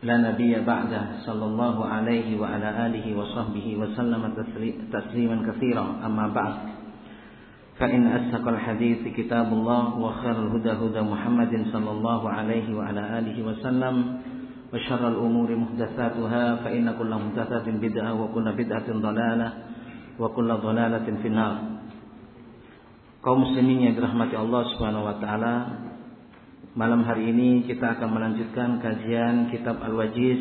لا نبي بعده صلى الله عليه وعلى آله وصحبه وسلم تسليما كثيرا. أما بعد فإن أصدق الحديث كتاب الله وخير الهدى هدى محمد صلى الله عليه وعلى آله وسلم وشر الأمور محدثاتها فإن كل محدثة بدعة وكل بدعة ضلالة وكل ضلالة في النار. kaum muslimin yang dirahmati Allah Subhanahu wa taala Malam hari ini kita akan melanjutkan kajian kitab Al-Wajiz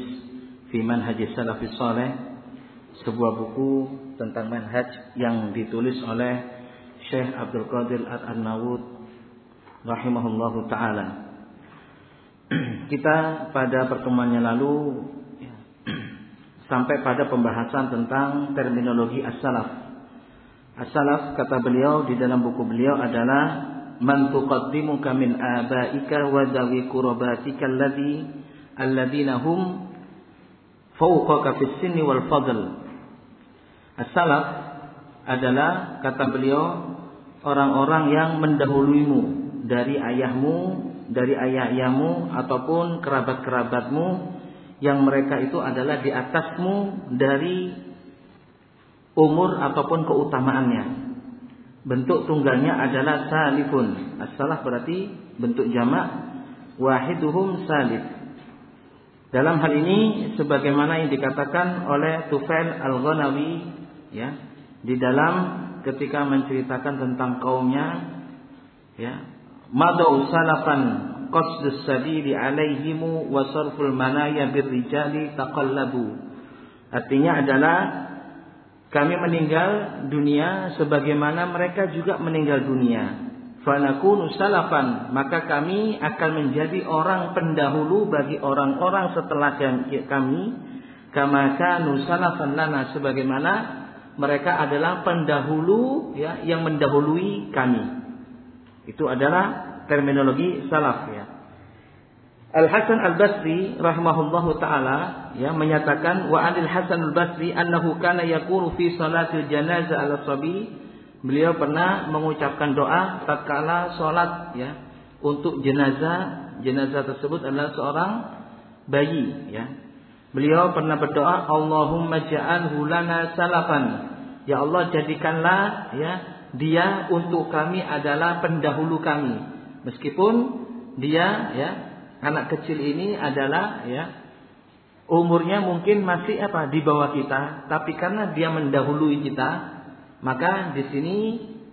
fi Manhaj Salafis Saleh, sebuah buku tentang manhaj yang ditulis oleh Syekh Abdul Qadir Ar-Nawud rahimahullahu taala. Kita pada pertemuan yang lalu sampai pada pembahasan tentang terminologi as-salaf. As-salaf kata beliau di dalam buku beliau adalah man tuqaddimuka min abaika wa dawi qurabatika alladhi alladhina hum fawqaka fis sinni wal adalah kata beliau orang-orang yang mendahuluimu dari ayahmu, dari ayah-ayahmu ataupun kerabat-kerabatmu yang mereka itu adalah di atasmu dari umur ataupun keutamaannya. Bentuk tunggalnya adalah salifun. As-salaf berarti bentuk jamak wahiduhum salif. Dalam hal ini sebagaimana yang dikatakan oleh Tufail Al-Ghanawi ya, di dalam ketika menceritakan tentang kaumnya ya, madau salafan qasdus sabili alaihimu wa sarful manaya birrijali taqallabu. Artinya adalah kami meninggal dunia sebagaimana mereka juga meninggal dunia. Fanakunu salafan, maka kami akan menjadi orang pendahulu bagi orang-orang setelah kami. Kama kanu lana sebagaimana mereka adalah pendahulu ya yang mendahului kami. Itu adalah terminologi salaf ya. Al Hasan Al Basri rahimahullahu taala ya menyatakan wa anil Hasan Al Basri annahu kana yaqulu fi salatil janazah ala sabi beliau pernah mengucapkan doa tatkala salat ya untuk jenazah. Jenazah tersebut adalah seorang bayi ya. Beliau pernah berdoa Allahumma ja'alhu lana salafan ya Allah jadikanlah ya dia untuk kami adalah pendahulu kami. Meskipun dia ya anak kecil ini adalah ya umurnya mungkin masih apa di bawah kita, tapi karena dia mendahului kita, maka di sini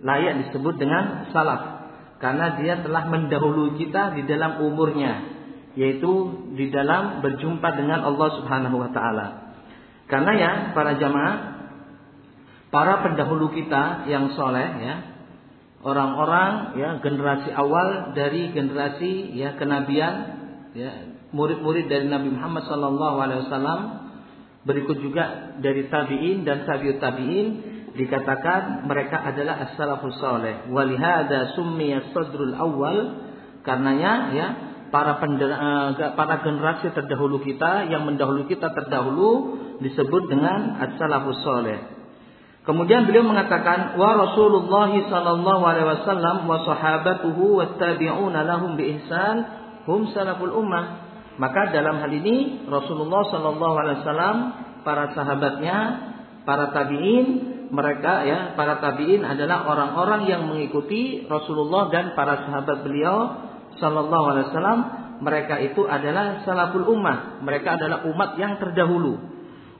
layak disebut dengan salaf. Karena dia telah mendahului kita di dalam umurnya, yaitu di dalam berjumpa dengan Allah Subhanahu wa taala. Karena ya para jamaah, para pendahulu kita yang soleh ya, orang-orang ya generasi awal dari generasi ya kenabian ya murid-murid dari Nabi Muhammad wasallam. Berikut juga dari tabi'in dan tabi'ut tabi'in dikatakan mereka adalah as-salafus saleh. Walihada summiya sadrul awal karenanya ya para eh, para generasi terdahulu kita yang mendahului kita terdahulu disebut dengan as-salafus saleh Kemudian beliau mengatakan wa Rasulullah sallallahu alaihi wasallam wa sahabatuhu wattabi'una lahum bi ihsan hum salaful ummah. Maka dalam hal ini Rasulullah Shallallahu Alaihi Wasallam, para sahabatnya, para tabiin, mereka ya para tabiin adalah orang-orang yang mengikuti Rasulullah dan para sahabat beliau Shallallahu Alaihi Wasallam. Mereka itu adalah salaful ummah. Mereka adalah umat yang terdahulu.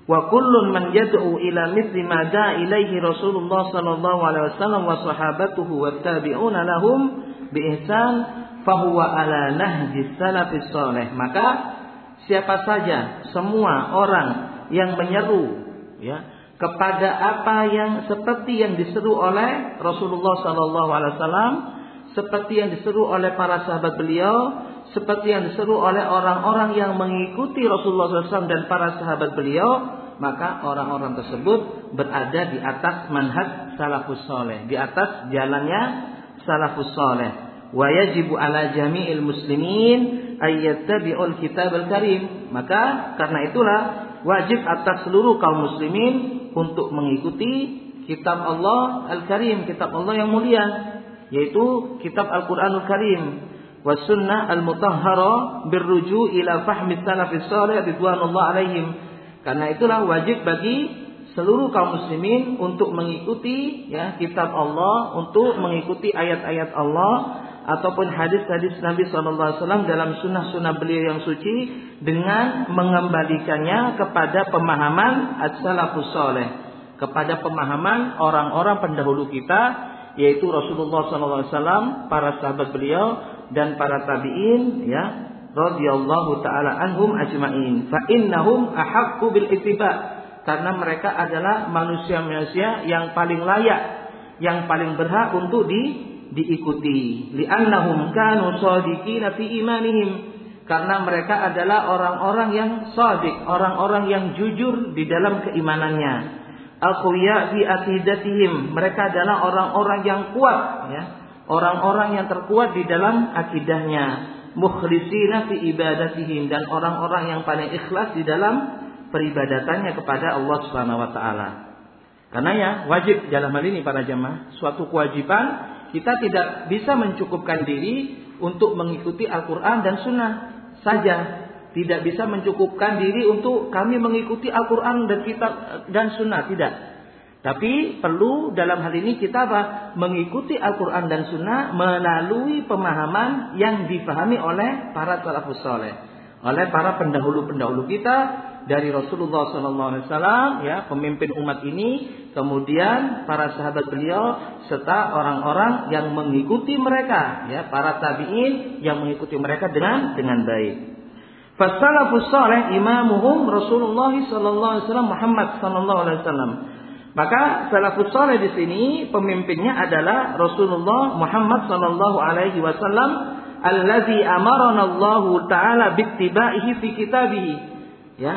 Wa kullun man yad'u ila mithli ma da'a ilaihi Rasulullah sallallahu alaihi wasallam wa sahabatuhu wa tabi'una lahum bi ihsan fahuwa ala nahji salafis soleh. Maka siapa saja semua orang yang menyeru ya kepada apa yang seperti yang diseru oleh Rasulullah sallallahu alaihi wasallam, seperti yang diseru oleh para sahabat beliau, seperti yang diseru oleh orang-orang yang mengikuti Rasulullah SAW dan para sahabat beliau, maka orang-orang tersebut berada di atas manhaj salafus soleh, di atas jalannya salafus soleh. Wa yajibu ala jami'il muslimin ayyattabi'ul kitab al-karim. Maka karena itulah wajib atas seluruh kaum muslimin untuk mengikuti kitab Allah al-karim, kitab Allah yang mulia, yaitu kitab Al-Qur'anul Karim wasunnah al-mutahhara birruju ila fahmi salafis salih ridwanullah alaihim. Karena itulah wajib bagi seluruh kaum muslimin untuk mengikuti ya kitab Allah, untuk mengikuti ayat-ayat Allah ataupun hadis-hadis Nabi SAW dalam sunnah-sunnah beliau yang suci dengan mengembalikannya kepada pemahaman as-salafus salih, kepada pemahaman orang-orang pendahulu kita yaitu Rasulullah SAW, para sahabat beliau dan para tabi'in ya radhiyallahu taala anhum ajmain. Fa innahum ahaqqu bil ittiba. Karena mereka adalah manusia-manusia yang paling layak yang paling berhak untuk di diikuti. Li'annahum kanu shadiqina fi imanihim. Karena mereka adalah orang-orang yang sadik, orang-orang yang jujur di dalam keimanannya. Aqwiya fi aqidatihim, mereka adalah orang-orang yang kuat ya orang-orang yang terkuat di dalam akidahnya, mukhlisina fi ibadatihim dan orang-orang yang paling ikhlas di dalam peribadatannya kepada Allah Subhanahu wa taala. Karena ya wajib dalam hal ini para jemaah suatu kewajiban kita tidak bisa mencukupkan diri untuk mengikuti Al-Qur'an dan Sunnah saja. Tidak bisa mencukupkan diri untuk kami mengikuti Al-Quran dan kitab dan Sunnah tidak. Tapi perlu dalam hal ini kita apa? Mengikuti Al-Quran dan Sunnah melalui pemahaman yang difahami oleh para salafus soleh, oleh para pendahulu-pendahulu kita dari Rasulullah SAW, ya pemimpin umat ini, kemudian para sahabat beliau serta orang-orang yang mengikuti mereka, ya para tabiin yang mengikuti mereka dengan dengan baik. Fasalafus soleh imamuhum Rasulullah SAW Muhammad SAW. Maka salafus saleh di sini pemimpinnya adalah Rasulullah Muhammad sallallahu alaihi wasallam allazi amarana Allah taala bittiba'ihi fi kitabih. Ya,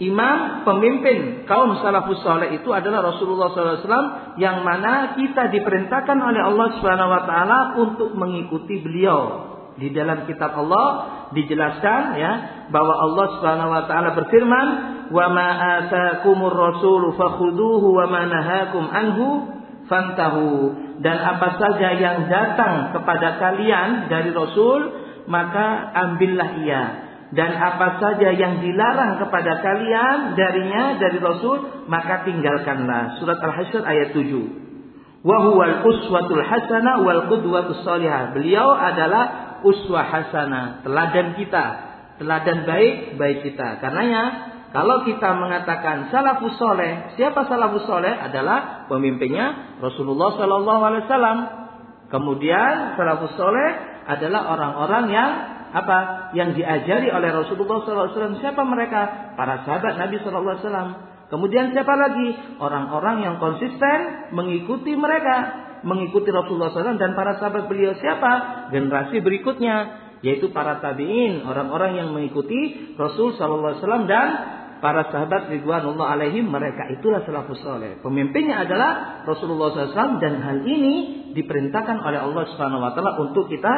imam pemimpin kaum salafus saleh itu adalah Rasulullah SAW yang mana kita diperintahkan oleh Allah Subhanahu wa taala untuk mengikuti beliau. Di dalam kitab Allah dijelaskan ya bahwa Allah Subhanahu wa taala berfirman wa ma atakumur rasulu fakhuduhu wa ma nahakum anhu fantahu. Dan apa saja yang datang kepada kalian dari rasul maka ambillah ia. Dan apa saja yang dilarang kepada kalian darinya dari rasul maka tinggalkanlah. Surat al-hasyr ayat 7 wa huwal uswatul hasanah wal qudwatus salihah. Beliau adalah uswah hasanah teladan kita. Teladan baik baik kita. Karenanya kalau kita mengatakan salafus soleh, siapa salafus soleh adalah pemimpinnya Rasulullah Sallallahu Alaihi Wasallam. Kemudian salafus soleh adalah orang-orang yang apa? Yang diajari oleh Rasulullah Wasallam. Siapa mereka? Para sahabat Nabi Wasallam. Kemudian siapa lagi? Orang-orang yang konsisten mengikuti mereka, mengikuti Rasulullah SAW dan para sahabat beliau siapa? Generasi berikutnya, yaitu para tabiin, orang-orang yang mengikuti Rasul Wasallam dan para sahabat ridwanullah alaihim mereka itulah salafus saleh. Pemimpinnya adalah Rasulullah SAW dan hal ini diperintahkan oleh Allah Subhanahu wa taala untuk kita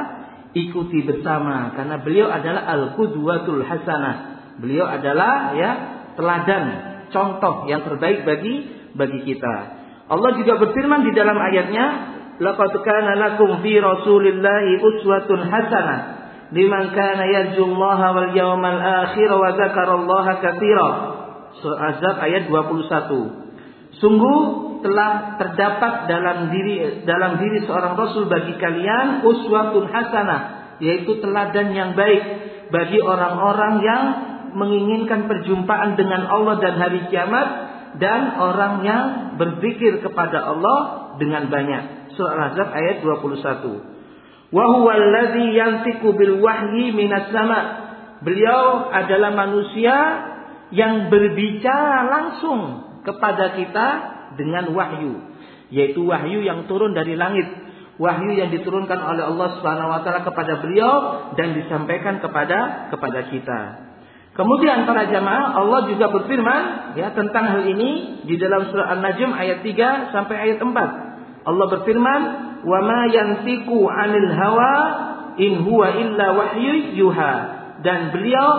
ikuti bersama karena beliau adalah al-qudwatul hasanah. Beliau adalah ya teladan, contoh yang terbaik bagi bagi kita. Allah juga berfirman di dalam ayatnya, "Laqad kana lakum fi Rasulillahi uswatun hasanah." Liman kana yarjullaha wal yawmal akhir wa dzakarallaha katsira. Surah Azab ayat 21. Sungguh telah terdapat dalam diri dalam diri seorang rasul bagi kalian uswatun hasanah, yaitu teladan yang baik bagi orang-orang yang menginginkan perjumpaan dengan Allah dan hari kiamat dan orang yang berzikir kepada Allah dengan banyak. Surah Azab ayat 21. Minas sama. Beliau adalah manusia yang berbicara langsung kepada kita dengan wahyu, yaitu wahyu yang turun dari langit. wahyu yang diturunkan oleh Allah Subhanahu wa taala kepada beliau dan disampaikan kepada kepada kita. Kemudian para jamaah Allah juga berfirman ya tentang hal ini di dalam surah An-Najm ayat 3 sampai ayat 4. Allah berfirman, "Wa ma 'anil hawa in huwa illa wahyu yuha." Dan beliau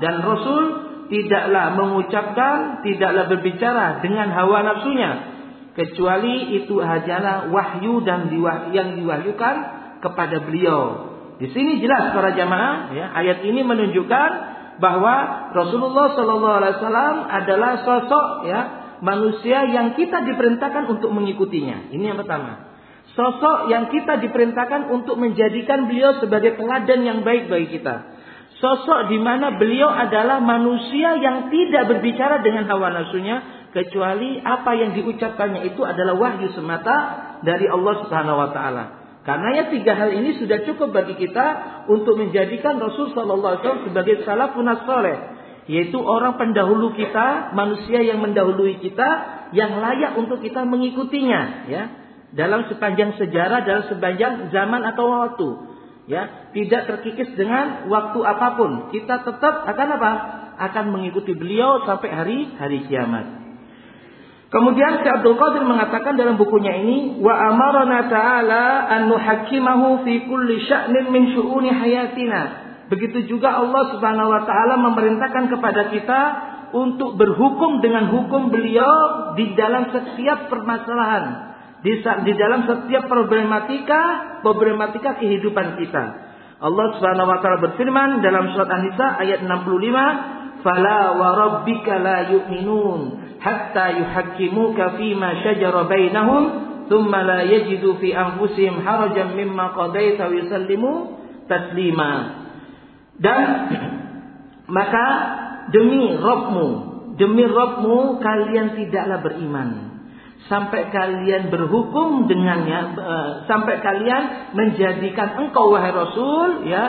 dan Rasul tidaklah mengucapkan, tidaklah berbicara dengan hawa nafsunya kecuali itu hanyalah wahyu dan yang diwahyukan kepada beliau. Di sini jelas para jamaah ya, ayat ini menunjukkan bahwa Rasulullah Shallallahu Alaihi Wasallam adalah sosok ya manusia yang kita diperintahkan untuk mengikutinya. Ini yang pertama. Sosok yang kita diperintahkan untuk menjadikan beliau sebagai teladan yang baik bagi kita. Sosok di mana beliau adalah manusia yang tidak berbicara dengan hawa nafsunya kecuali apa yang diucapkannya itu adalah wahyu semata dari Allah Subhanahu wa taala. Karena ya tiga hal ini sudah cukup bagi kita untuk menjadikan Rasul Sallallahu Alaihi Wasallam sebagai salafun soleh, yaitu orang pendahulu kita, manusia yang mendahului kita, yang layak untuk kita mengikutinya, ya, dalam sepanjang sejarah, dalam sepanjang zaman atau waktu, ya, tidak terkikis dengan waktu apa pun. Kita tetap akan apa? Akan mengikuti beliau sampai hari hari kiamat. Kemudian Syekh Abdul Qadir mengatakan dalam bukunya ini wa amarna ta'ala an nuhakkimahu fi kulli sya'nin min syu'uni hayatina. Begitu juga Allah Subhanahu wa taala memerintahkan kepada kita untuk berhukum dengan hukum beliau di dalam setiap permasalahan, di, di dalam setiap problematika problematika kehidupan kita. Allah Subhanahu wa taala berfirman dalam surat An-Nisa ayat 65, "Fala wa rabbika la yu'minun hatta yuhakkimuka fima syajara bainahum thumma la yajidu fi anfusihim harajan mimma qadaita wa yusallimu taslima dan maka demi Rabbmu demi Rabbmu kalian tidaklah beriman sampai kalian berhukum dengannya uh, sampai kalian menjadikan engkau wahai Rasul ya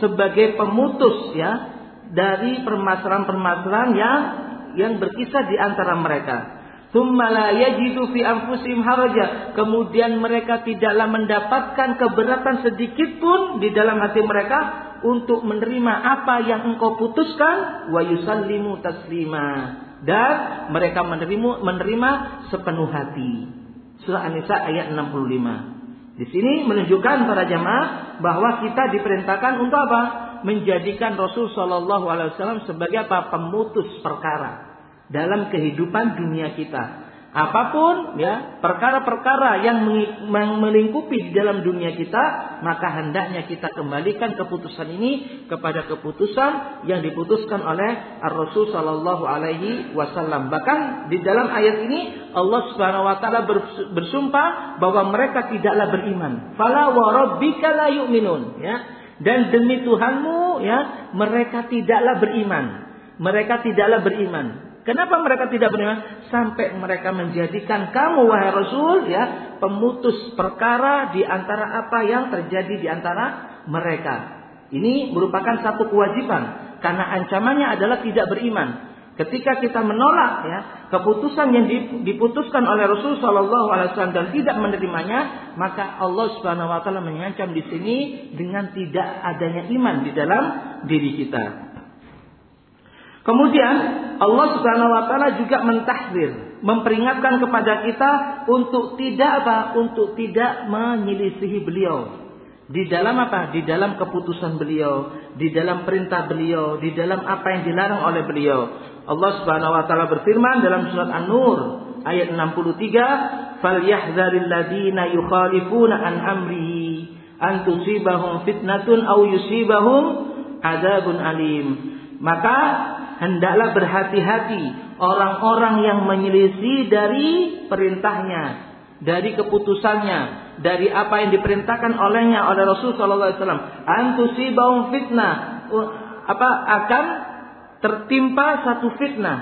sebagai pemutus ya dari permasalahan-permasalahan yang yang berkisah di antara mereka. Kemudian mereka tidaklah mendapatkan keberatan sedikit pun di dalam hati mereka untuk menerima apa yang engkau putuskan. Wa yusallimu taslima dan mereka menerima menerima sepenuh hati. Surah An-Nisa ayat 65. Di sini menunjukkan para jamaah bahwa kita diperintahkan untuk apa? menjadikan Rasul Shallallahu Alaihi Wasallam sebagai apa pemutus perkara dalam kehidupan dunia kita. Apa pun ya perkara-perkara yang melingkupi di dalam dunia kita, maka hendaknya kita kembalikan keputusan ini kepada keputusan yang diputuskan oleh Rasul Shallallahu Alaihi Wasallam. Bahkan di dalam ayat ini Allah Subhanahu Wa Taala bersumpah bahwa mereka tidaklah beriman. Fala wa la yu'minun. Ya, dan demi Tuhanmu ya mereka tidaklah beriman. Mereka tidaklah beriman. Kenapa mereka tidak beriman? Sampai mereka menjadikan kamu wahai Rasul ya pemutus perkara di antara apa yang terjadi di antara mereka. Ini merupakan satu kewajiban karena ancamannya adalah tidak beriman. Ketika kita menolak ya keputusan yang diputuskan oleh Rasul Shallallahu Alaihi Wasallam dan tidak menerimanya, maka Allah Subhanahu Wa Taala mengancam di sini dengan tidak adanya iman di dalam diri kita. Kemudian Allah Subhanahu Wa Taala juga mentahdir, memperingatkan kepada kita untuk tidak apa, untuk tidak menyelisihi beliau, di dalam apa? Di dalam keputusan beliau, di dalam perintah beliau, di dalam apa yang dilarang oleh beliau. Allah Subhanahu wa taala berfirman dalam surat An-Nur ayat 63, "Falyahdharil ladzina yukhalifuna an amrihi an tusibahum fitnatun aw yusibahum adzabun alim." Maka hendaklah berhati-hati orang-orang yang menyelisih dari perintahnya, dari keputusannya, dari apa yang diperintahkan olehnya oleh Rasul sallallahu alaihi wasallam. Fitnah. Apa akan tertimpa satu fitnah.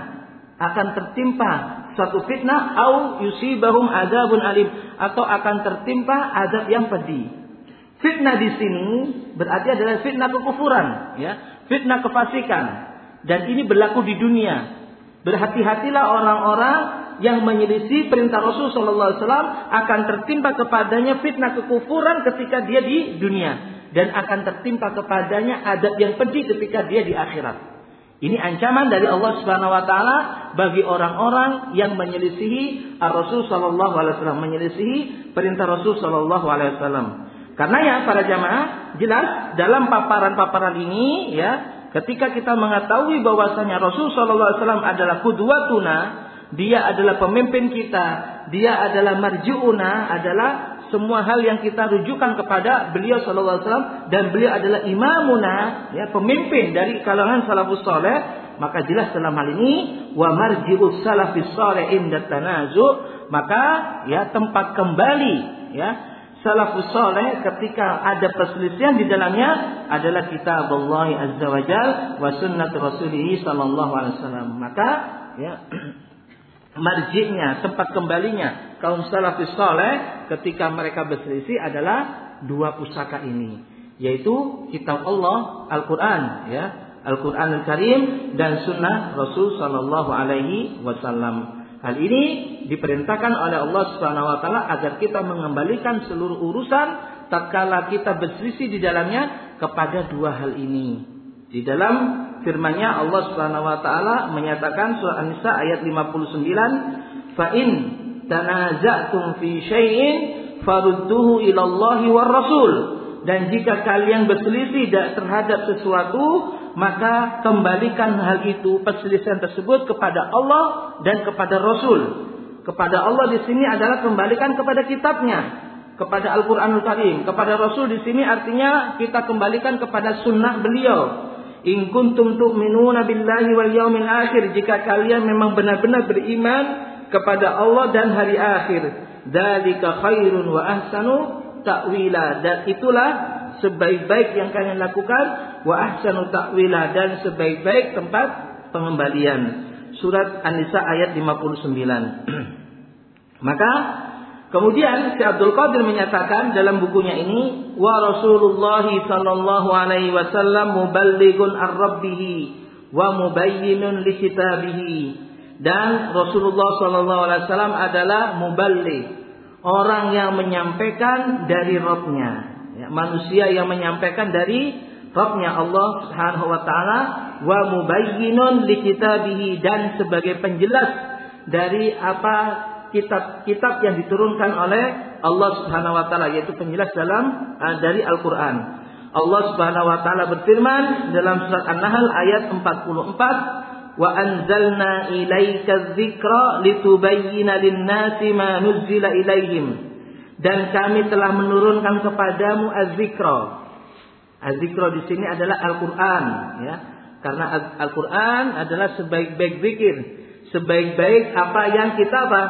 Akan tertimpa satu fitnah au yusibahum adzabun alim. Atau akan tertimpa azab yang pedih. Fitnah di sini berarti adalah fitnah kekufuran ya. Fitnah kefasikan dan ini berlaku di dunia berhati-hatilah orang-orang yang menyelisih perintah Rasul sallallahu alaihi wasallam akan tertimpa kepadanya fitnah kekufuran ketika dia di dunia dan akan tertimpa kepadanya adab yang pedih ketika dia di akhirat. Ini ancaman dari Allah Subhanahu wa taala bagi orang-orang yang menyelisihi Rasul sallallahu alaihi wasallam, menyelisihi perintah Rasul sallallahu alaihi wasallam. Karena ya para jamaah jelas dalam paparan-paparan ini ya ketika kita mengetahui bahwasanya Rasul sallallahu alaihi wasallam adalah dia adalah pemimpin kita, dia adalah marjuuna, adalah semua hal yang kita rujukan kepada beliau sallallahu alaihi wasallam dan beliau adalah imamuna ya pemimpin dari kalangan salafus saleh maka jelas dalam hal ini wa marji'us salafis saleh inda tanazu maka ya tempat kembali ya salafus saleh ketika ada perselisihan di dalamnya adalah kitab Allah azza wajal wa sunnat rasulih sallallahu alaihi wasallam maka ya marjiknya, tempat kembalinya kaum salafus saleh ketika mereka berselisih adalah dua pusaka ini, yaitu kitab Allah Al-Qur'an ya, Al-Qur'an Al-Karim dan sunnah Rasul sallallahu alaihi wasallam. Hal ini diperintahkan oleh Allah Subhanahu wa taala agar kita mengembalikan seluruh urusan tatkala kita berselisih di dalamnya kepada dua hal ini. Di dalam firman-Nya Allah Subhanahu wa taala menyatakan surah An-Nisa ayat 59, "Fa in tanaza'tum fi syai'in farudduhu ila Allah war Rasul." Dan jika kalian berselisih terhadap sesuatu, maka kembalikan hal itu perselisihan tersebut kepada Allah dan kepada Rasul. Kepada Allah di sini adalah kembalikan kepada kitabnya, kepada Al-Qur'anul Karim. Kepada Rasul di sini artinya kita kembalikan kepada sunnah beliau In kuntum tu'minuna billahi wal yaumil akhir jika kalian memang benar-benar beriman kepada Allah dan hari akhir. Dzalika khairun wa ahsanu ta'wila dan itulah sebaik-baik yang kalian lakukan wa ahsanu ta'wila dan sebaik-baik tempat pengembalian. Surat An-Nisa ayat 59. Maka Kemudian si Abdul Qadir menyatakan dalam bukunya ini wa Rasulullah sallallahu alaihi wasallam muballighun ar-rabbih wa mubayyinun li kitabihi dan Rasulullah sallallahu alaihi wasallam adalah muballigh orang yang menyampaikan dari Rabbnya ya, manusia yang menyampaikan dari Rabbnya Allah Subhanahu wa taala wa mubayyinun li kitabihi dan sebagai penjelas dari apa kitab-kitab yang diturunkan oleh Allah Subhanahu wa taala yaitu penjelas dalam uh, dari Al-Qur'an. Allah Subhanahu wa taala berfirman dalam surat An-Nahl ayat 44, "Wa anzalna ilaika dzikra litubayyana lin-nasi ma nuzzila ilaihim." Dan kami telah menurunkan kepadamu az-zikra. Az-zikra di sini adalah Al-Qur'an ya. Karena Al-Qur'an adalah sebaik-baik zikir, sebaik-baik apa yang kita apa?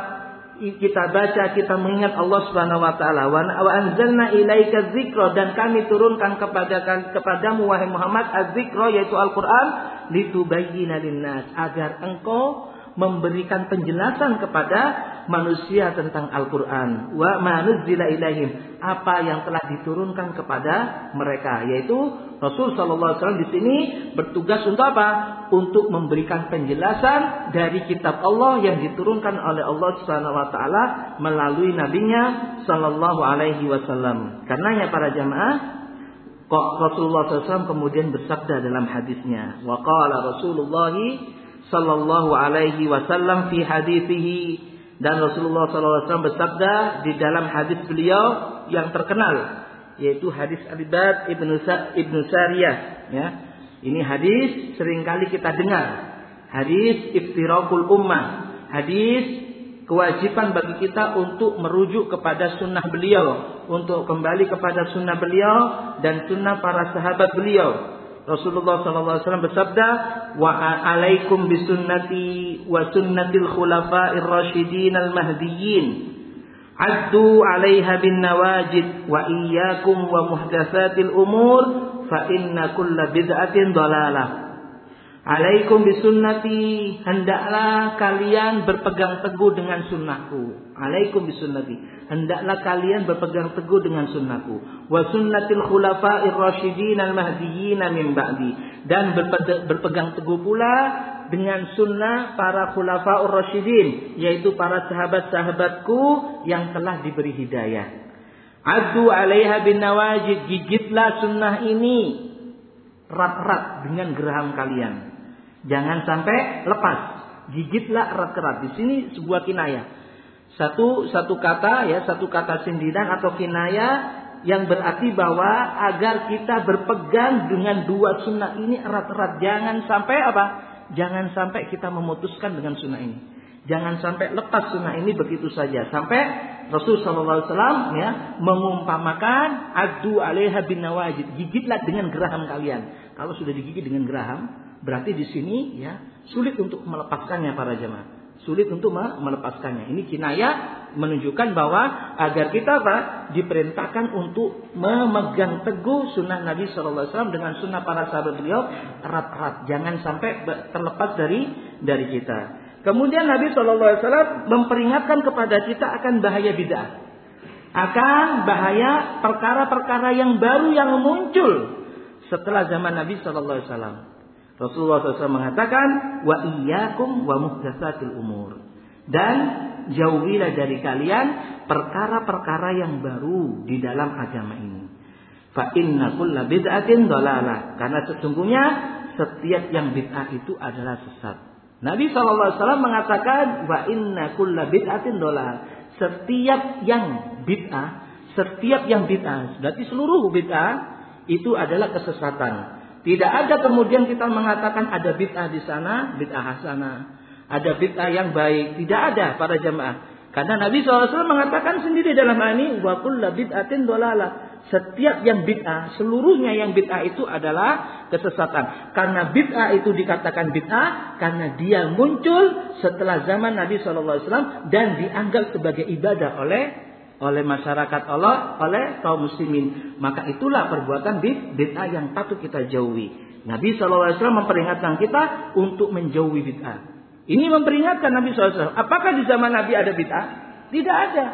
kita baca, kita mengingat Allah Subhanahu wa taala. Wa anzalna ilaika dzikra dan kami turunkan kepada kepadamu wahai Muhammad az-dzikra yaitu Al-Qur'an litubayyana linnas agar engkau memberikan penjelasan kepada manusia tentang Al-Quran. Wa manuzzila ilaihim. Apa yang telah diturunkan kepada mereka. Yaitu Rasul Sallallahu Alaihi Wasallam di sini bertugas untuk apa? Untuk memberikan penjelasan dari kitab Allah yang diturunkan oleh Allah Subhanahu Wa Taala melalui nabinya Sallallahu Alaihi Wasallam. Karenanya para jamaah Rasulullah SAW kemudian bersabda dalam hadisnya. Wa qala Rasulullah sallallahu alaihi wasallam fi hadithihi dan Rasulullah sallallahu alaihi wasallam bersabda di dalam hadis beliau yang terkenal yaitu hadis Abibad Ibnu Sa Ibnu Sariyah ya. Ini hadis sering kali kita dengar. Hadis iftirakul ummah. Hadis kewajiban bagi kita untuk merujuk kepada sunnah beliau, untuk kembali kepada sunnah beliau dan sunnah para sahabat beliau. Rasulullah SAW bersabda, wa alaikum bisunnati wa sunnatil khulafa'ir rasyidin al mahdiyyin. Addu 'alaiha bin nawajid wa iyyakum wa muhdatsatil umur fa inna kulla bid'atin dhalalah. Alaikum bisunnati hendaklah kalian berpegang teguh dengan sunnahku. Alaikum bisunnati hendaklah kalian berpegang teguh dengan sunnahku. Wa sunnatil khulafa'ir rasyidin al mahdiyyin min ba'di dan berpegang teguh pula dengan sunnah para khulafaur rasyidin yaitu para sahabat-sahabatku yang telah diberi hidayah. Adu alaiha bin nawajid gigitlah sunnah ini erat-erat dengan geraham kalian. Jangan sampai lepas. Gigitlah erat-erat. Di sini sebuah kinayah. Satu satu kata ya, satu kata sindiran atau kinayah yang berarti bahwa agar kita berpegang dengan dua sunnah ini erat-erat. Jangan sampai apa? Jangan sampai kita memutuskan dengan sunnah ini. Jangan sampai lepas sunnah ini begitu saja. Sampai Rasul Sallallahu Alaihi Wasallam ya mengumpamakan adu alaiha bin nawajid. Gigitlah dengan geraham kalian. Kalau sudah digigit dengan geraham, berarti di sini ya sulit untuk melepaskannya para jemaah sulit untuk melepaskannya. Ini kinayah menunjukkan bahwa agar kita apa? diperintahkan untuk memegang teguh sunnah Nabi Shallallahu Alaihi Wasallam dengan sunnah para sahabat beliau erat-erat. Jangan sampai terlepas dari dari kita. Kemudian Nabi Shallallahu Alaihi Wasallam memperingatkan kepada kita akan bahaya bid'ah, akan bahaya perkara-perkara yang baru yang muncul setelah zaman Nabi Shallallahu Alaihi Wasallam. Rasulullah SAW mengatakan wa iyyakum wa muhdatsatil umur. Dan jauhilah dari kalian perkara-perkara yang baru di dalam agama ini. Fa inna kulla bid'atin dolalah. Karena sesungguhnya setiap yang bid'ah itu adalah sesat. Nabi SAW mengatakan wa inna kulla bid'atin dolalah. Setiap yang bid'ah, setiap yang bid'ah, berarti seluruh bid'ah itu adalah kesesatan. Tidak ada kemudian kita mengatakan ada bid'ah di sana, bid'ah hasanah. Ada bid'ah yang baik. Tidak ada para jemaah. Karena Nabi SAW mengatakan sendiri dalam hal ini, wa kulla bid'atin dolala. Setiap yang bid'ah, seluruhnya yang bid'ah itu adalah kesesatan. Karena bid'ah itu dikatakan bid'ah, karena dia muncul setelah zaman Nabi SAW dan dianggap sebagai ibadah oleh oleh masyarakat Allah, oleh kaum muslimin. Maka itulah perbuatan bid'ah yang patut kita jauhi. Nabi SAW memperingatkan kita untuk menjauhi bid'ah. Ini memperingatkan Nabi SAW. Apakah di zaman Nabi ada bid'ah? Tidak ada.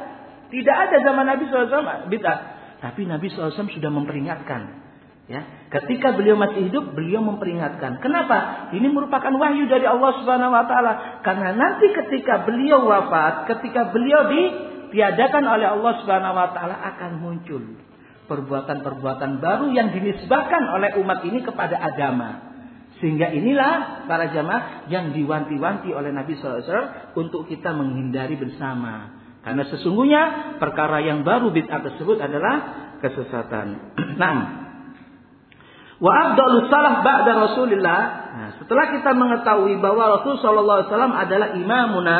Tidak ada zaman Nabi SAW bid'ah. Tapi Nabi SAW sudah memperingatkan. Ya, ketika beliau masih hidup, beliau memperingatkan. Kenapa? Ini merupakan wahyu dari Allah Subhanahu wa taala. Karena nanti ketika beliau wafat, ketika beliau di tiadakan oleh Allah Subhanahu wa taala akan muncul perbuatan-perbuatan baru yang dinisbahkan oleh umat ini kepada agama. Sehingga inilah para jamaah yang diwanti-wanti oleh Nabi SAW untuk kita menghindari bersama. Karena sesungguhnya perkara yang baru bid'ah tersebut adalah kesesatan. Nah, wa afdalus salaf ba'da Rasulillah. Nah, setelah kita mengetahui bahwa Rasul sallallahu alaihi wasallam adalah imamuna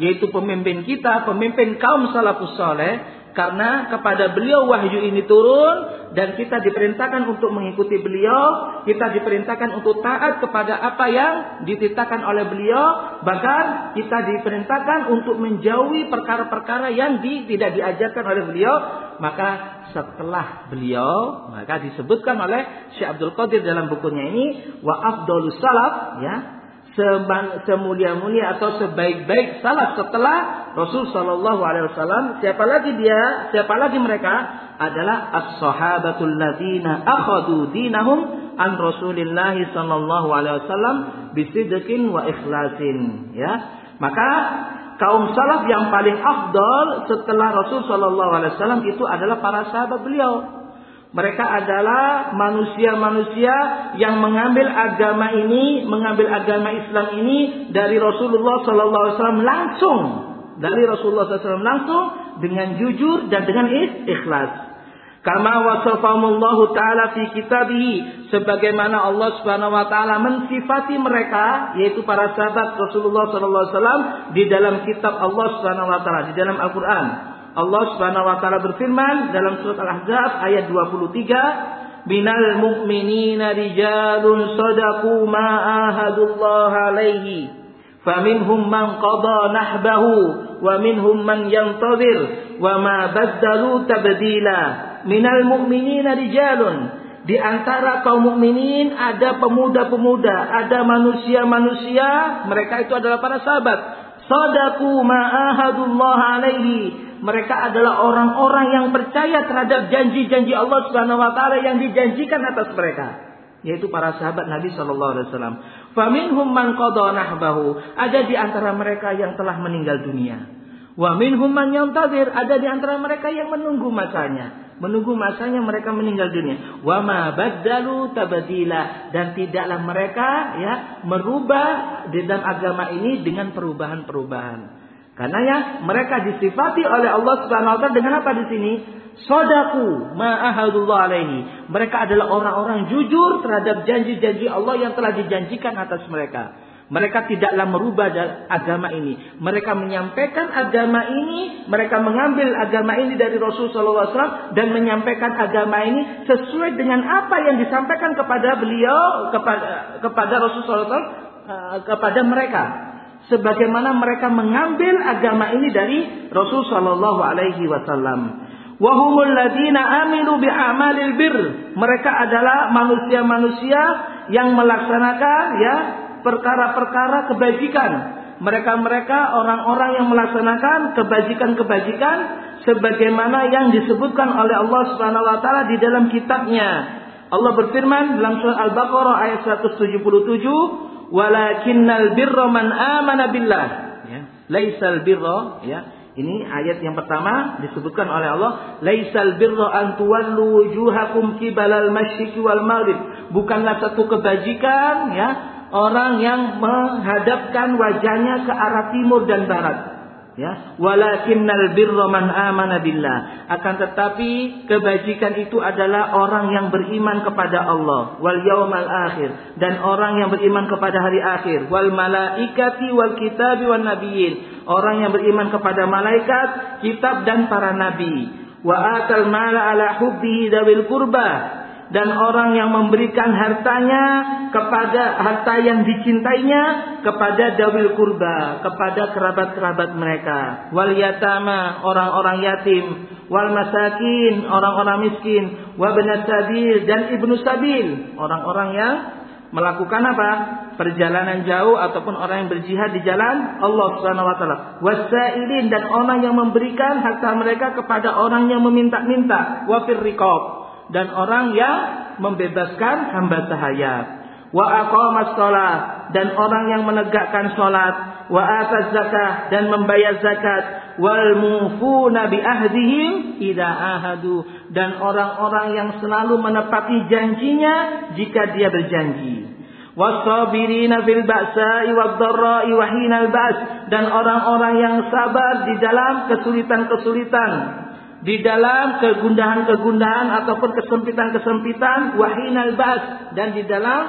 yaitu pemimpin kita, pemimpin kaum salafus soleh, karena kepada beliau wahyu ini turun dan kita diperintahkan untuk mengikuti beliau, kita diperintahkan untuk taat kepada apa yang dititahkan oleh beliau, bahkan kita diperintahkan untuk menjauhi perkara-perkara yang di, tidak diajarkan oleh beliau, maka setelah beliau maka disebutkan oleh Syekh Abdul Qadir dalam bukunya ini wa afdalus salaf ya semulia-mulia atau sebaik-baik salaf setelah Rasul Shallallahu Alaihi Wasallam. Siapa lagi dia? Siapa lagi mereka? Adalah as-sahabatul ladina akhadu dinahum an Rasulillah Shallallahu Alaihi Wasallam bisidqin wa ikhlasin. Ya, maka kaum salaf yang paling afdol setelah Rasul Shallallahu Alaihi Wasallam itu adalah para sahabat beliau. Mereka adalah manusia-manusia yang mengambil agama ini, mengambil agama Islam ini dari Rasulullah SAW langsung, dari Rasulullah SAW langsung dengan jujur dan dengan ikhlas. Kama wasafahumullahu taala fi kitabih sebagaimana Allah Subhanahu wa taala mensifati mereka yaitu para sahabat Rasulullah wasallam di dalam kitab Allah Subhanahu wa taala di dalam Al-Qur'an. Allah Subhanahu wa taala berfirman dalam surat Al-Ahzab ayat 23, "Minal mu'minina rijalun sadaqu ma ahadullah alaihi, faminhum man qada nahbahu wa minhum man yantazir wa ma baddalu tabdila." Minal mu'minina rijalun di antara kaum mukminin ada pemuda-pemuda, ada manusia-manusia, mereka itu adalah para sahabat. Sadaku ma'ahadullah alaihi mereka adalah orang-orang yang percaya terhadap janji-janji Allah Subhanahu wa taala yang dijanjikan atas mereka. yaitu para sahabat Nabi Shallallahu Alaihi Wasallam. Faminhum man nahbahu. Ada di antara mereka yang telah meninggal dunia. Wa minhum man yantazir. Ada di antara mereka yang menunggu masanya. Menunggu masanya mereka meninggal dunia. Wa ma baddalu tabadila. Dan tidaklah mereka ya merubah di dalam agama ini dengan perubahan-perubahan. Karena ya mereka disifati oleh Allah Subhanahu wa taala dengan apa di sini? Sodaku ma'ahadullah alaihi. Mereka adalah orang-orang jujur terhadap janji-janji Allah yang telah dijanjikan atas mereka. Mereka tidaklah merubah agama ini. Mereka menyampaikan agama ini, mereka mengambil agama ini dari Rasulullah SAW dan menyampaikan agama ini sesuai dengan apa yang disampaikan kepada beliau, kepada kepada Rasulullah SAW, eh, kepada mereka. Sebagaimana mereka mengambil agama ini dari Rasulullah SAW. Wahumul ladina amilu bi'amalil bir. Mereka adalah manusia-manusia yang melaksanakan ya perkara-perkara kebajikan. Mereka-mereka orang-orang yang melaksanakan kebajikan-kebajikan sebagaimana yang disebutkan oleh Allah Subhanahu wa taala di dalam kitabnya. Allah berfirman dalam surah Al-Baqarah ayat 177, "Walakinnal birra man amana billah." Ya, laisal birra ya, ini ayat yang pertama disebutkan oleh Allah, "Laisal birra an tuwallu wujuhakum qibalal masyriqi wal maghrib." Bukanlah satu kebajikan ya, orang yang menghadapkan wajahnya ke arah timur dan barat. Ya, walakinnal birra man amana billah. Akan tetapi kebajikan itu adalah orang yang beriman kepada Allah wal yaumal akhir dan orang yang beriman kepada hari akhir wal malaikati wal kitabi wan nabiyyin. Orang yang beriman kepada malaikat, kitab dan para nabi. Wa atal mala ala hubbihi dawil qurba dan orang yang memberikan hartanya kepada harta yang dicintainya kepada dawil kurba, kepada kerabat-kerabat mereka. Wal yatama, orang-orang yatim, wal masakin, orang-orang miskin, wa sabil dan ibnu sabil, orang-orang yang melakukan apa? Perjalanan jauh ataupun orang yang berjihad di jalan Allah Subhanahu wa taala. Wasailin dan orang yang memberikan harta mereka kepada orang yang meminta-minta. Wa riqab dan orang yang membebaskan hamba sahaya. Wa aqamas shalah dan orang yang menegakkan salat, wa ataz zakah dan membayar zakat, wal mufuna bi ahdihim idza ahadu dan orang-orang yang selalu menepati janjinya jika dia berjanji. Wasabirina fil ba'sa'i wad dharra'i wa hinal ba's dan orang-orang yang sabar di dalam kesulitan-kesulitan di dalam kegundahan-kegundahan ataupun kesempitan-kesempitan wahinal bas dan di dalam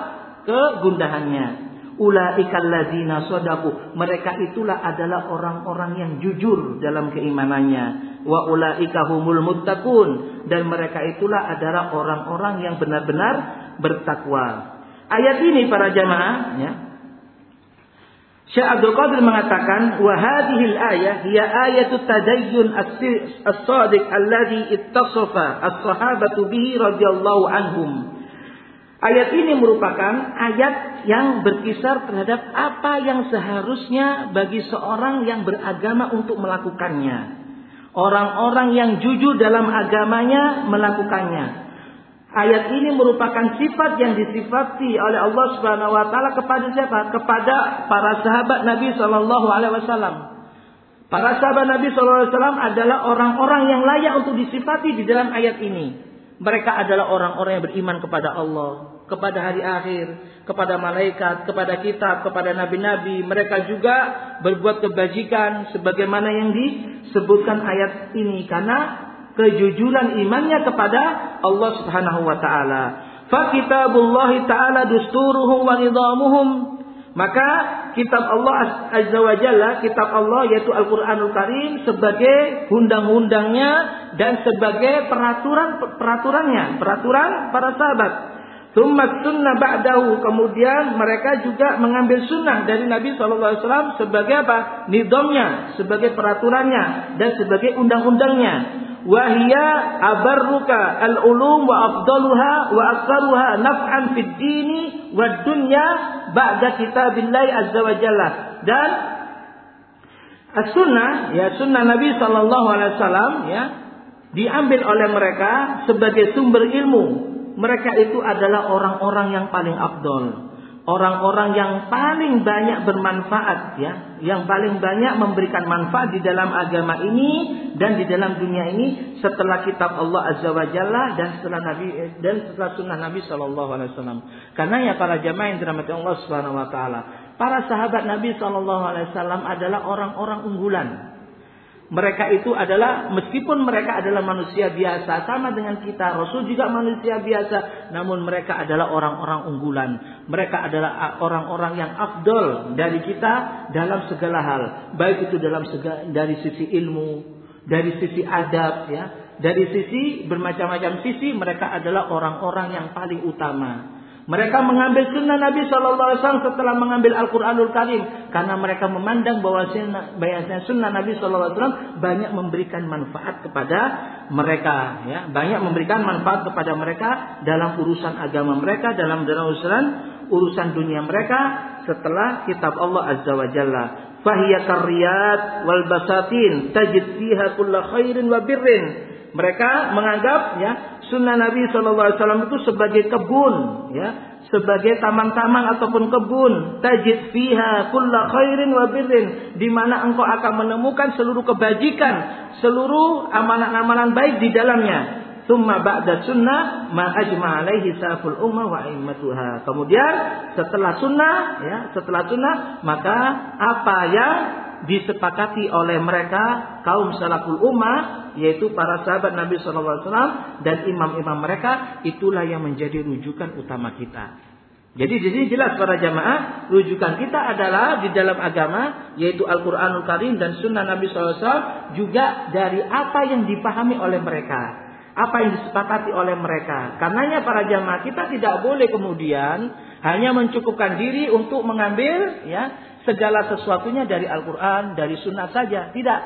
kegundahannya. Ulaikal ladzina sodaku. Mereka itulah adalah orang-orang yang jujur dalam keimanannya. Wa ulaika humul muttaqun dan mereka itulah adalah orang-orang yang benar-benar bertakwa. Ayat ini para jamaah ya, Syekh Abdul Qadir mengatakan wa hadhil ayah hiya ayatut tadayyun as-sadiq alladhi ittasafa as-sahabatu bihi radhiyallahu anhum. Ayat ini merupakan ayat yang berkisar terhadap apa yang seharusnya bagi seorang yang beragama untuk melakukannya. Orang-orang yang jujur dalam agamanya melakukannya. Ayat ini merupakan sifat yang disifati oleh Allah Subhanahu wa taala kepada siapa? Kepada para sahabat Nabi Shallallahu alaihi wasallam. Para sahabat Nabi Shallallahu alaihi wasallam adalah orang-orang yang layak untuk disifati di dalam ayat ini. Mereka adalah orang-orang yang beriman kepada Allah, kepada hari akhir, kepada malaikat, kepada kitab, kepada nabi-nabi. Mereka juga berbuat kebajikan sebagaimana yang disebutkan ayat ini karena kejujuran imannya kepada Allah Subhanahu wa taala. Fa kitabullah taala dusturuhum wa nidamuhum. Maka kitab Allah Azza wa Jalla, kitab Allah yaitu Al-Qur'anul Karim sebagai undang-undangnya dan sebagai peraturan peraturannya, peraturan para sahabat. Tsumma sunnah ba'dahu. Kemudian mereka juga mengambil sunnah dari Nabi SAW sebagai apa? Nidomnya, sebagai peraturannya dan sebagai undang-undangnya wahia abarruka al-ulum wa afdaluha wa aktsaruha naf'an fid dini wa dunya ba'da kitabillahi azza wa jalla. Dan as-sunnah ya sunnah Nabi sallallahu alaihi wasallam ya diambil oleh mereka sebagai sumber ilmu. Mereka itu adalah orang-orang yang paling abdol orang-orang yang paling banyak bermanfaat ya, yang paling banyak memberikan manfaat di dalam agama ini dan di dalam dunia ini setelah kitab Allah Azza wa Jalla dan setelah Nabi dan setelah sunnah Nabi Shallallahu alaihi wasallam. Karena ya para jamaah yang dirahmati Allah Subhanahu wa taala, para sahabat Nabi Shallallahu alaihi wasallam adalah orang-orang unggulan mereka itu adalah meskipun mereka adalah manusia biasa sama dengan kita, Rasul juga manusia biasa, namun mereka adalah orang-orang unggulan. Mereka adalah orang-orang yang afdol dari kita dalam segala hal, baik itu dalam segala, dari sisi ilmu, dari sisi adab ya, dari sisi bermacam-macam sisi mereka adalah orang-orang yang paling utama. Mereka mengambil sunnah Nabi Shallallahu Alaihi Wasallam setelah mengambil Al-Quranul Karim. Karena mereka memandang bahwa sunnah, Nabi Shallallahu Alaihi Wasallam banyak memberikan manfaat kepada mereka, ya. Banyak memberikan manfaat kepada mereka dalam urusan agama mereka, dalam dalam urusan urusan dunia mereka setelah kitab Allah Azza wa Jalla. Fahiyya kariyat wal basatin tajid fiha kulla khairin wa birrin. Mereka menganggap ya sunnah Nabi Shallallahu Alaihi Wasallam itu sebagai kebun, ya, sebagai taman-taman ataupun kebun. Tajid fiha kulla khairin wa birrin, di mana engkau akan menemukan seluruh kebajikan, seluruh amalan-amalan baik di dalamnya. Summa ba'da sunnah ma ajma alaihi saful umma wa aimmatuha. Kemudian setelah sunnah ya, setelah sunnah maka apa yang disepakati oleh mereka kaum salaful ummah yaitu para sahabat Nabi SAW dan imam-imam mereka itulah yang menjadi rujukan utama kita. Jadi di sini jelas para jamaah rujukan kita adalah di dalam agama yaitu Al-Qur'anul Karim dan Sunnah Nabi SAW juga dari apa yang dipahami oleh mereka, apa yang disepakati oleh mereka. Karenanya para jamaah kita tidak boleh kemudian hanya mencukupkan diri untuk mengambil ya segala sesuatunya dari Al-Quran, dari Sunnah saja. Tidak.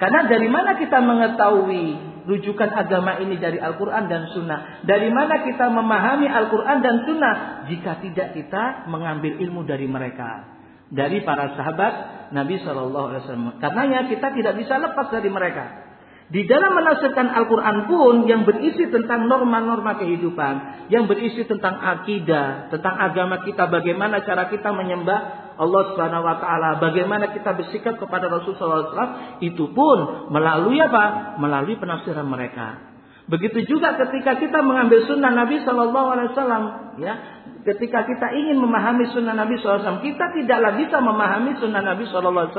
Karena dari mana kita mengetahui rujukan agama ini dari Al-Quran dan Sunnah? Dari mana kita memahami Al-Quran dan Sunnah? Jika tidak kita mengambil ilmu dari mereka. Dari para sahabat Nabi SAW. Karenanya kita tidak bisa lepas dari mereka. Di dalam menafsirkan Al-Quran pun yang berisi tentang norma-norma kehidupan, yang berisi tentang akidah, tentang agama kita, bagaimana cara kita menyembah Allah Subhanahu wa taala, bagaimana kita bersikap kepada Rasulullah SAW, itu pun melalui apa? Melalui penafsiran mereka. Begitu juga ketika kita mengambil sunnah Nabi Shallallahu Alaihi Wasallam, ya, ketika kita ingin memahami sunnah Nabi SAW, kita tidaklah bisa memahami sunnah Nabi SAW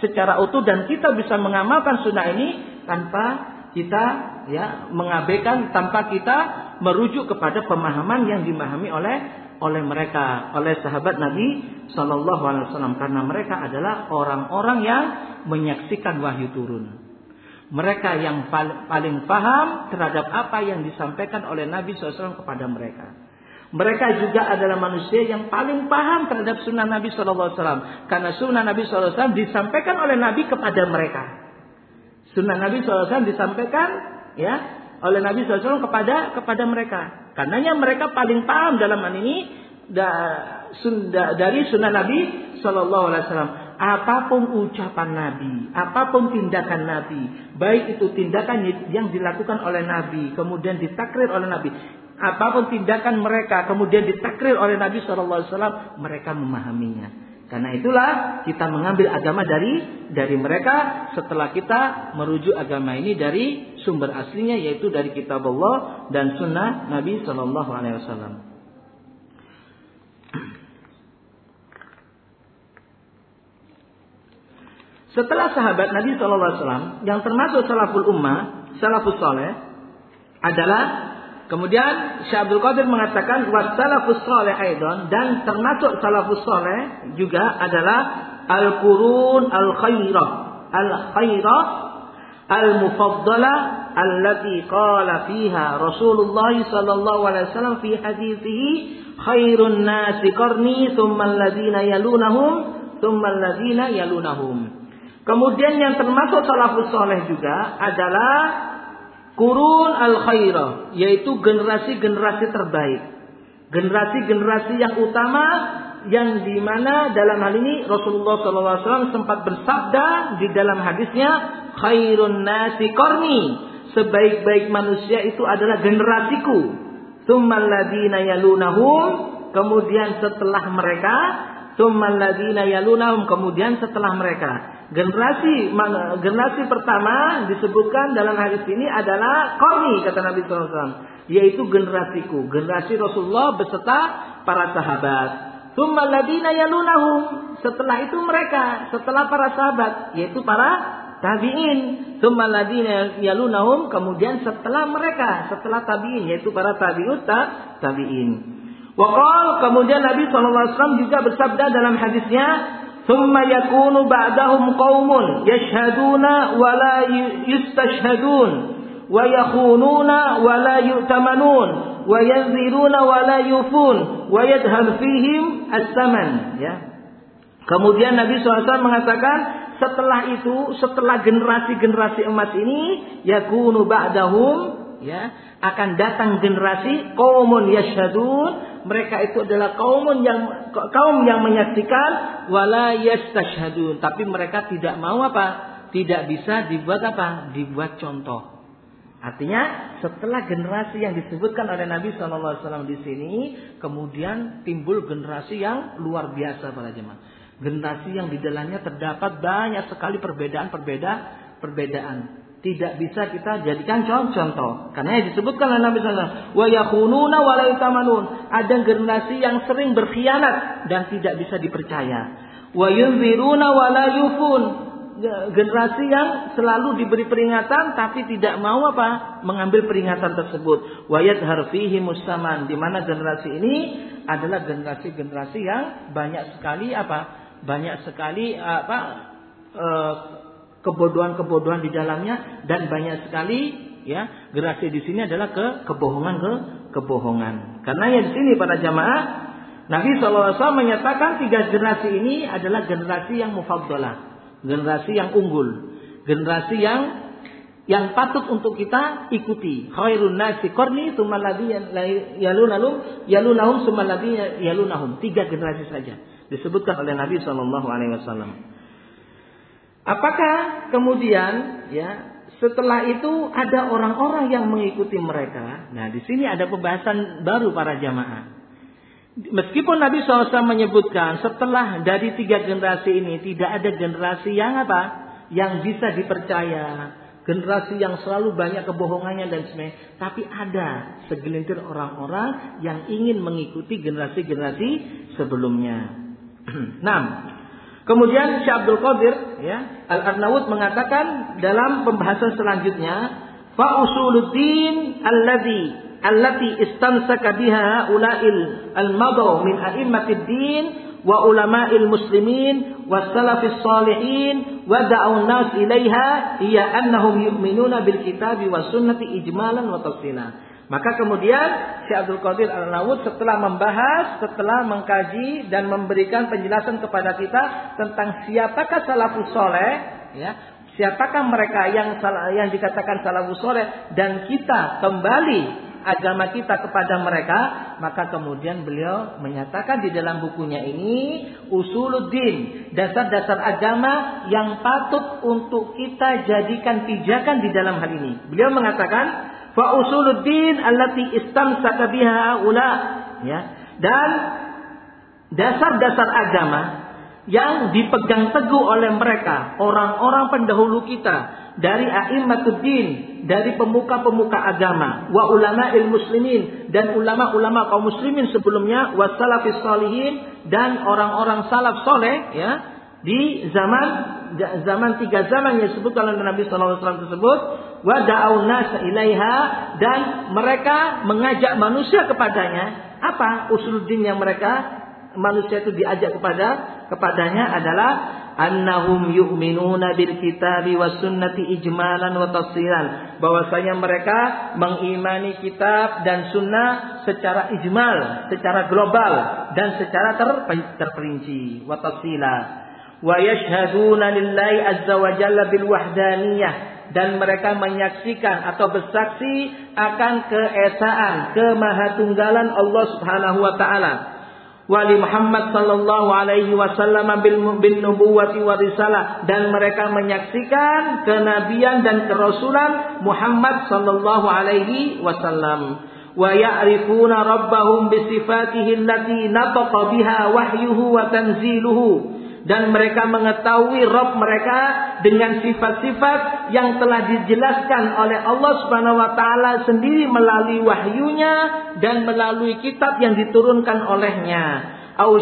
secara utuh dan kita bisa mengamalkan sunnah ini tanpa kita ya mengabaikan tanpa kita merujuk kepada pemahaman yang dimahami oleh oleh mereka oleh sahabat Nabi Shallallahu Alaihi Wasallam karena mereka adalah orang-orang yang menyaksikan wahyu turun. Mereka yang paling paham terhadap apa yang disampaikan oleh Nabi SAW kepada mereka. Mereka juga adalah manusia yang paling paham terhadap sunnah Nabi SAW. Karena sunnah Nabi SAW disampaikan oleh Nabi kepada mereka. Sunnah Nabi SAW disampaikan ya oleh Nabi SAW kepada kepada mereka. Karenanya mereka paling paham dalam hal ini da, sunda, dari sunnah Nabi Shallallahu Alaihi Wasallam. Apa pun ucapan Nabi, apa pun tindakan Nabi, baik itu tindakan yang dilakukan oleh Nabi, kemudian ditakrir oleh Nabi, apa pun tindakan mereka, kemudian ditakrir oleh Nabi Shallallahu Alaihi Wasallam, mereka memahaminya. Karena itulah kita mengambil agama dari dari mereka setelah kita merujuk agama ini dari sumber aslinya yaitu dari kitab Allah dan sunnah Nabi Shallallahu Alaihi Wasallam. Setelah sahabat Nabi Shallallahu Alaihi Wasallam yang termasuk salaful ummah, salafus soleh adalah Kemudian Syekh Abdul Qadir mengatakan wasalafus saleh aidon dan termasuk salafus saleh juga adalah al-qurun al-khairah al-khairah al-mufaddalah allati qala fiha Rasulullah sallallahu alaihi wasallam fi hadithihi khairun nasi qarni thumma alladziina yalunahum thumma alladziina yalunahum. Kemudian yang termasuk salafus saleh juga adalah Kurun al khairah yaitu generasi-generasi terbaik. Generasi-generasi yang utama yang di mana dalam hal ini Rasulullah SAW sempat bersabda di dalam hadisnya khairun nasi korni sebaik-baik manusia itu adalah generasiku. Tsummal ladina kemudian setelah mereka, tsummal ladina yalunahum, kemudian setelah mereka. Generasi generasi pertama disebutkan dalam hadis ini adalah korni kata Nabi SAW, yaitu generasiku, generasi Rasulullah beserta para sahabat. Tsummal ladina yalunahum, setelah itu mereka, setelah para sahabat, yaitu para tabi'in. Tsummal ladina yalunahum, kemudian setelah mereka, setelah tabi'in, yaitu para tabi'ut tabi'in. Wakal kemudian Nabi SAW juga bersabda dalam hadisnya, "Thumma yakunu ba'dahum kaumun, yashhaduna wa yustashhadun wa yakhununa wa yu'tamanun wa yanziruna yufun wa yadhhab fihim as-saman." Ya. Kemudian Nabi SAW mengatakan, setelah itu, setelah generasi-generasi umat ini, yakunu ba'dahum ya, akan datang generasi kaumun yashhadun. Mereka itu adalah kaum yang kaum yang menyaksikan wala yastashhadun. Tapi mereka tidak mau apa? Tidak bisa dibuat apa? Dibuat contoh. Artinya setelah generasi yang disebutkan oleh Nabi SAW di sini kemudian timbul generasi yang luar biasa para jemaah. Generasi yang di dalamnya terdapat banyak sekali perbedaan-perbedaan perbedaan tidak bisa kita jadikan contoh. Karena yang disebutkan oleh Nabi SAW. Wa yakununa wa Ada generasi yang sering berkhianat dan tidak bisa dipercaya. Wa yunziruna wa yufun. Generasi yang selalu diberi peringatan tapi tidak mau apa mengambil peringatan tersebut. Wa yadhar fihi mustaman. Di mana generasi ini adalah generasi-generasi yang banyak sekali apa? Banyak sekali apa? Uh, kebodohan-kebodohan di dalamnya dan banyak sekali ya generasi di sini adalah ke kebohongan ke kebohongan. Karena ya di sini pada jamaah Nabi SAW menyatakan tiga generasi ini adalah generasi yang mufaddalah, generasi yang unggul, generasi yang yang patut untuk kita ikuti. Khairun nasi qarni tsumma yalunahum yalunahum tsumma yalunahum. Tiga generasi saja disebutkan oleh Nabi wasallam. Apakah kemudian ya setelah itu ada orang-orang yang mengikuti mereka? Nah, di sini ada pembahasan baru para jamaah. Meskipun Nabi SAW menyebutkan setelah dari tiga generasi ini tidak ada generasi yang apa? Yang bisa dipercaya. Generasi yang selalu banyak kebohongannya dan sebagainya. Tapi ada segelintir orang-orang yang ingin mengikuti generasi-generasi sebelumnya. nah, Kemudian Syekh Abdul Qadir ya, Al-Arnaud mengatakan dalam pembahasan selanjutnya, fa usuluddin alladhi allati istamsaka biha ulail al-madaw min a'immatid din wa ulama'il muslimin wa salafis salihin wa da'u nas ilaiha hiya annahum yu'minuna bil kitabi was sunnati ijmalan wa tafsila. Maka kemudian Syekh Abdul Qadir Al-Nawud setelah membahas, setelah mengkaji dan memberikan penjelasan kepada kita tentang siapakah salafus soleh, ya, siapakah mereka yang yang dikatakan salafus soleh dan kita kembali agama kita kepada mereka, maka kemudian beliau menyatakan di dalam bukunya ini usuluddin, dasar-dasar agama yang patut untuk kita jadikan pijakan di dalam hal ini. Beliau mengatakan Fa usuluddin allati istamsaka biha ula ya. Dan dasar-dasar agama yang dipegang teguh oleh mereka, orang-orang pendahulu kita dari a'imatuddin, dari pemuka-pemuka agama, wa ulama il muslimin dan ulama-ulama kaum muslimin sebelumnya, wa salafis salihin dan orang-orang salaf soleh ya di zaman zaman tiga zaman yang disebut oleh Nabi SAW tersebut wa nas ilaiha dan mereka mengajak manusia kepadanya. Apa usuluddin yang mereka manusia itu diajak kepada kepadanya adalah annahum yu'minuna bil kitabi was sunnati ijmalan wa tafsilan. Bahwasanya mereka mengimani kitab dan sunnah secara ijmal secara global dan secara ter, terperinci wa tafsila wa yashhaduna lillahi azza wa jalla bil wahdaniyah. Dan mereka menyaksikan atau bersaksi akan keesaan kemahatunggalan Allah Subhanahu wa taala. Wali Muhammad sallallahu alaihi wasallam bil bin nubuwati wa risalah. Dan mereka menyaksikan kenabian dan kerasulan Muhammad sallallahu alaihi wasallam. Wa ya'rifuna rabbahum bi sifatihi allati nataqa biha wahyuhu wa tanziluhu dan mereka mengetahui Rob mereka dengan sifat-sifat yang telah dijelaskan oleh Allah Subhanahu wa taala sendiri melalui wahyunya dan melalui kitab yang diturunkan olehnya. Au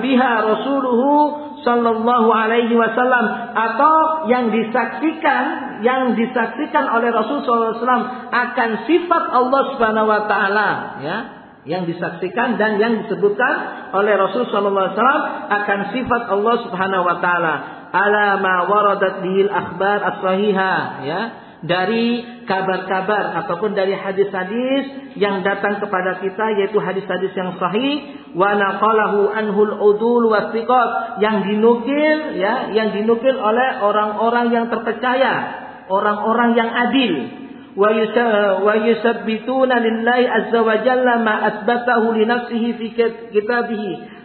biha rasuluhu sallallahu alaihi wasallam atau yang disaksikan yang disaksikan oleh Rasul sallallahu alaihi wasallam akan sifat Allah Subhanahu wa taala ya yang disaksikan dan yang disebutkan oleh Rasul sallallahu alaihi wasallam akan sifat Allah Subhanahu wa taala. Ala ma waradat bihil akhbar as-sahihah ya. Dari kabar-kabar ataupun dari hadis-hadis yang datang kepada kita yaitu hadis-hadis yang sahih wa naqalahu anhul udul wasiqat yang dinukil ya yang dinukil oleh orang-orang yang terpercaya orang-orang yang adil wa azza wa jalla ma asbatahu li nafsihi fi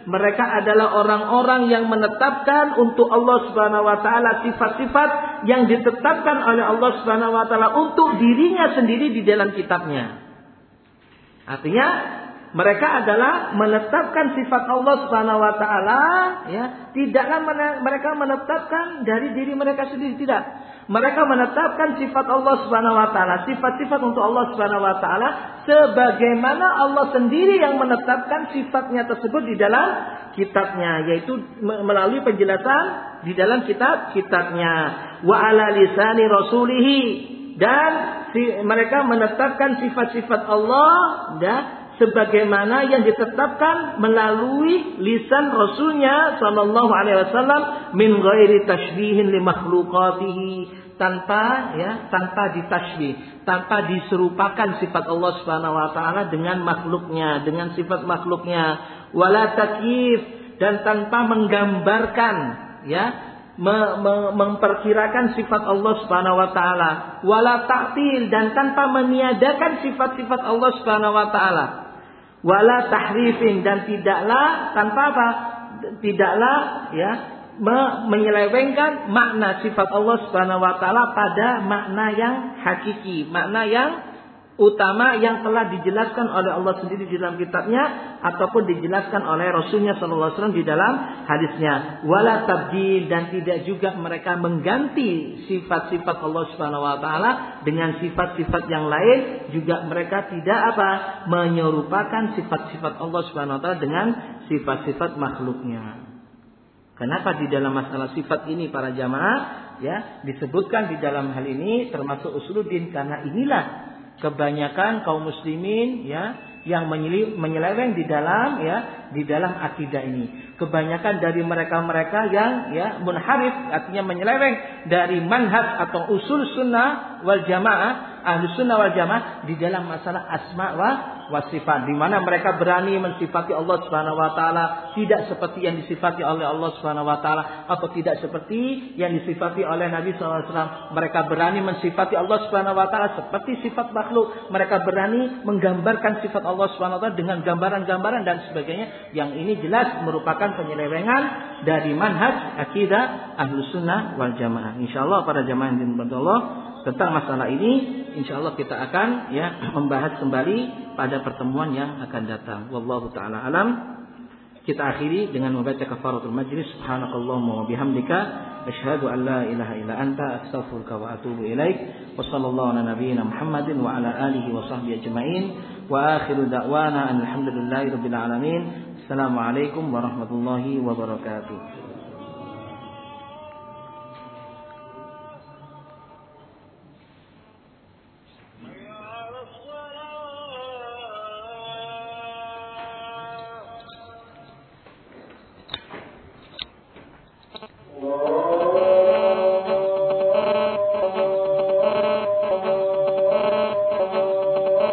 mereka adalah orang-orang yang menetapkan untuk Allah Subhanahu wa taala sifat-sifat yang ditetapkan oleh Allah Subhanahu wa taala untuk dirinya sendiri di dalam kitabnya. Artinya mereka adalah menetapkan sifat Allah Subhanahu wa taala ya, tidaklah mereka menetapkan dari diri mereka sendiri tidak. Mereka menetapkan sifat Allah Subhanahu wa taala, sifat-sifat untuk Allah Subhanahu wa taala sebagaimana Allah sendiri yang menetapkan sifatnya tersebut di dalam kitabnya yaitu melalui penjelasan di dalam kitab kitabnya. Wa ala lisani rasulihi. Dan si, mereka menetapkan sifat-sifat Allah dan sebagaimana yang ditetapkan melalui lisan Rasulnya Shallallahu Alaihi Wasallam min ghairi tashbihin li makhluqatihi. Tanpa ya tanpa ditashbih tanpa diserupakan sifat Allah Subhanahu wa taala dengan makhluknya dengan sifat makhluknya. Wala takyif dan tanpa menggambarkan ya me, me, memperkirakan sifat Allah Subhanahu wa taala. Wala ta'til dan tanpa meniadakan sifat-sifat Allah Subhanahu wa taala wala tahrifin dan tidaklah tanpa apa? Tidaklah ya me menyelewengkan makna sifat Allah Subhanahu wa taala pada makna yang hakiki, makna yang utama yang telah dijelaskan oleh Allah sendiri di dalam kitabnya ataupun dijelaskan oleh Rasulnya Shallallahu Alaihi Wasallam di dalam hadisnya. Wala tabdil dan tidak juga mereka mengganti sifat-sifat Allah Subhanahu Wa Taala dengan sifat-sifat yang lain juga mereka tidak apa menyerupakan sifat-sifat Allah Subhanahu Wa Taala dengan sifat-sifat makhluknya. Kenapa di dalam masalah sifat ini para jamaah ya disebutkan di dalam hal ini termasuk usuluddin karena inilah kebanyakan kaum muslimin ya yang menyeleweng di dalam ya di dalam akidah ini. Kebanyakan dari mereka-mereka yang ya munharif artinya menyeleweng dari manhaj atau usul sunnah wal jamaah ahli sunnah wal jamaah di dalam masalah asma wa wasifat di mana mereka berani mensifati Allah Subhanahu wa taala tidak seperti yang disifati oleh Allah Subhanahu wa taala atau tidak seperti yang disifati oleh Nabi SAW. Mereka berani mensifati Allah Subhanahu wa taala seperti sifat makhluk. Mereka berani menggambarkan sifat Allah Subhanahu wa taala dengan gambaran-gambaran dan sebagainya yang ini jelas merupakan penyelewengan dari manhaj akidah ahlu sunnah wal jamaah. Insyaallah para jamaah yang dimuliakan Allah tentang masalah ini insyaallah kita akan ya membahas kembali pada pertemuan yang akan datang. Wallahu taala alam. Kita akhiri dengan membaca kafaratul majlis. Subhanakallahumma wa bihamdika asyhadu an la ilaha illa anta astaghfiruka wa atubu ilaik. Wa sallallahu ala nabiyyina Muhammadin wa ala alihi wa sahbihi ajmain. Wa akhiru da'wana alhamdulillahi rabbil alamin. Assalamualaikum warahmatullahi wabarakatuh.